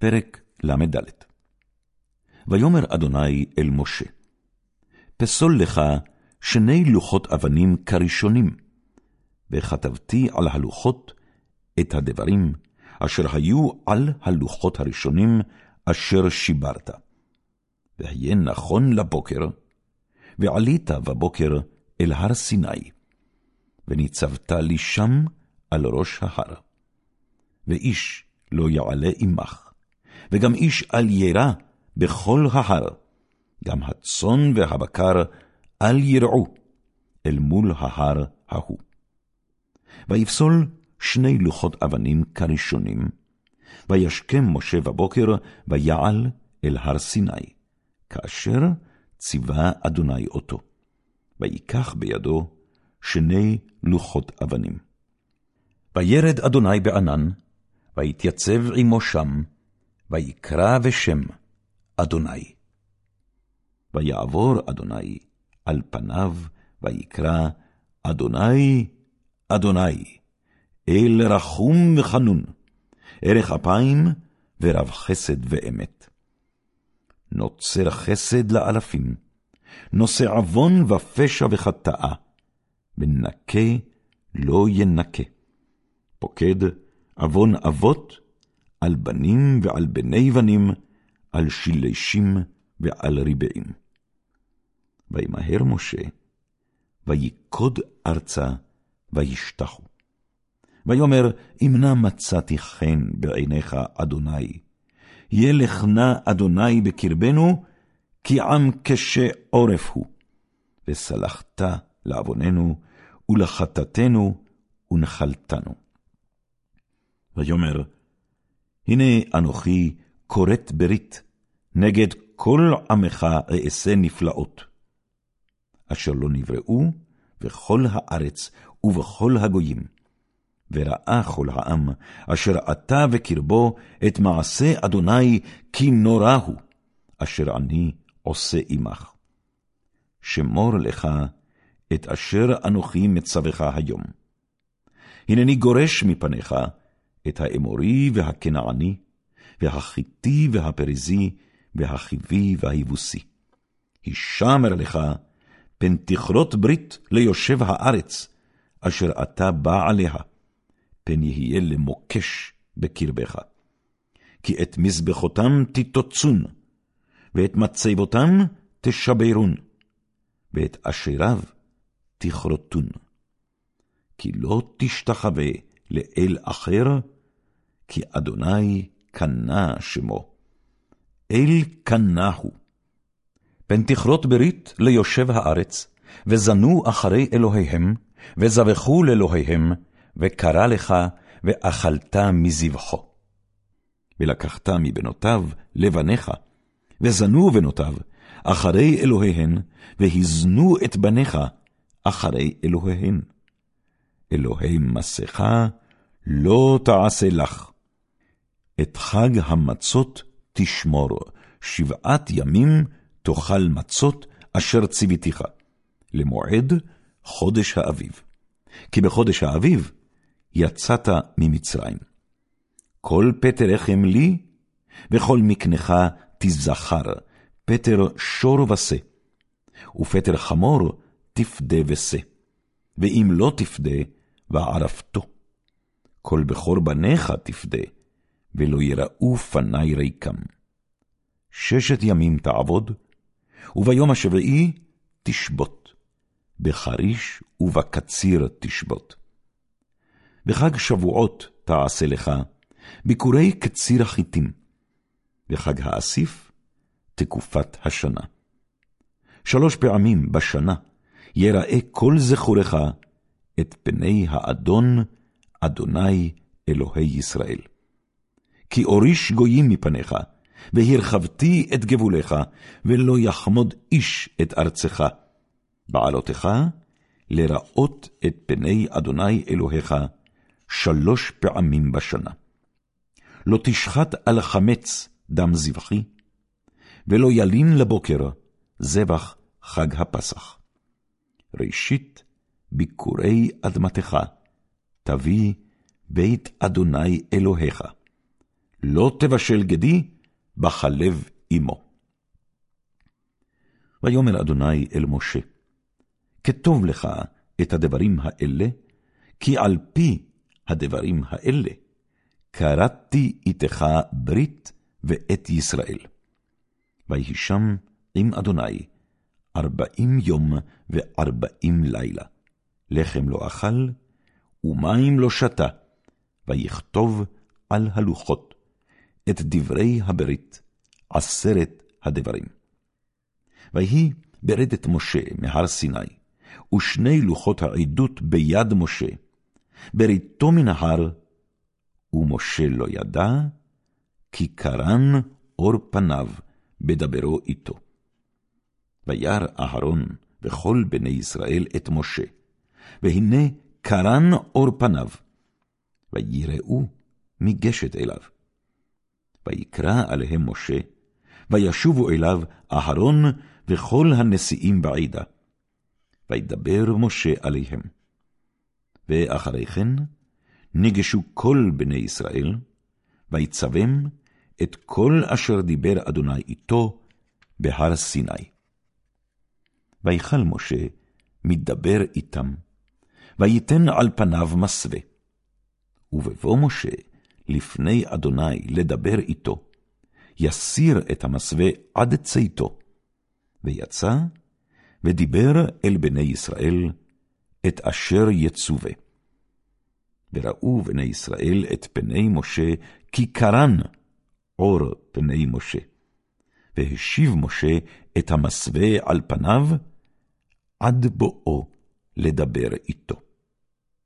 פרק ל"ד ויאמר אדוני אל משה, פסול לך שני לוחות אבנים כראשונים, וכתבתי על הלוחות את הדברים אשר היו על הלוחות הראשונים אשר שיברת. והיה נכון לבוקר, ועלית בבוקר אל הר סיני, וניצבת לי שם על ראש ההר. ואיש לא יעלה עמך, וגם איש אל ירא בכל ההר, גם הצאן והבקר אל ירעו אל מול ההר ההוא. ויפסול שני לוחות אבנים כראשונים, וישכם משה בבוקר, ויעל אל הר סיני, כאשר ציווה אדוני אותו. ויקח בידו שני לוחות אבנים. וירד אדוני בענן, ויתייצב עמו שם, ויקרא בשם אדוני. ויעבור אדוני על פניו, ויקרא אדוני, אדוני, אל רחום וחנון, ערך אפיים ורב חסד ואמת. נוצר חסד לאלפים, נושא עוון ופשע וחטאה, ונקה לא ינקה. פוקד עוון אבות על בנים ועל בני בנים, על שילשים ועל ריבעים. וימהר משה, ויקוד ארצה, וישתחו. ויאמר, אם נא מצאתי חן בעיניך, אדוני, ילך נא אדוני בקרבנו, כי עם קשה עורף הוא. וסלחת לעווננו, ולחטאתנו, ונחלתנו. ויאמר, הנה אנוכי כורת ברית, נגד כל עמך אעשה נפלאות. אשר לא נבראו בכל הארץ ובכל הגויים. וראה כל העם, אשר אתה וקרבו את מעשה אדוני, כי נורא הוא, אשר אני עושה עמך. שמור לך את אשר אנוכי מצווך היום. הנני גורש מפניך את האמורי והכנעני, והחיתי והפריזי, והחיבי והיבוסי. הישמר לך, פן תכרות ברית ליושב הארץ, אשר אתה בא עליה, פן יהיה למוקש בקרבך. כי את מזבחותם תתוצון, ואת מצבותם תשברון, ואת אשריו תכרותון. כי לא תשתחווה לאל אחר, כי אדוני קנה שמו. אל קנה הוא. פן תכרות ברית ליושב הארץ, וזנו אחרי אלוהיהם, וזבחו לאלוהיהם, וקרא לך, ואכלת מזבחו. ולקחת מבנותיו לבניך, וזנו בנותיו אחרי אלוהיהן, והזנו את בניך אחרי אלוהיהן. אלוהי מסכה לא תעשה לך. את חג המצות תשמור, שבעת ימים תאכל מצות אשר ציוויתיך, למועד חודש האביב. כי בחודש האביב יצאת ממצרים. כל פטר לחם לי, וכל מקנך תזכר, פטר שור ושה, ופטר חמור תפדה ושה, ואם לא תפדה, וערפתו. כל בכור בניך תפדה, ולא יראו פני ריקם. ששת ימים תעבוד, וביום השביעי תשבות, בחריש ובקציר תשבות. בחג שבועות תעשה לך, ביקורי קציר החיטים, בחג האסיף, תקופת השנה. שלוש פעמים בשנה יראה כל זכורך את פני האדון, אדוני אלוהי ישראל. כי אוריש גויים מפניך, והרחבתי את גבולך, ולא יחמוד איש את ארצך. בעלותך, לראות את פני אדוני אלוהיך שלוש פעמים בשנה. לא תשחט על חמץ דם זבחי, ולא ילין לבוקר זבח חג הפסח. ראשית, ביקורי אדמתך, תביא בית אדוני אלוהיך. לא תבשל גדי, בחלב עמו. ויאמר אדוני אל משה, כתוב לך את הדברים האלה, כי על פי הדברים האלה כרתתי איתך ברית ואת ישראל. ויהי שם עם אדוני ארבעים יום וארבעים לילה. לחם לא אכל, ומים לא שתה, ויכתוב על הלוחות את דברי הברית, עשרת הדברים. ויהי ברדת משה מהר סיני, ושני לוחות העדות ביד משה, בריתו מן ההר, ומשה לא ידע, כי קרן אור פניו בדברו איתו. וירא אהרון וכל בני ישראל את משה, והנה קרן אור פניו, ויראו מגשת אליו. ויקרא עליהם משה, וישובו אליו אהרון וכל הנשיאים בעדה. וידבר משה עליהם. ואחרי כן ניגשו כל בני ישראל, ויצבם את כל אשר דיבר אדוני איתו בהר סיני. ויכל משה מדבר איתם, ויתן על פניו מסווה. ובבוא משה לפני אדוני לדבר איתו, יסיר את המסווה עד צאתו, ויצא, ודיבר אל בני ישראל את אשר יצווה. וראו בני ישראל את פני משה, כי קרן עור פני משה. והשיב משה את המסווה על פניו, עד בואו לדבר איתו.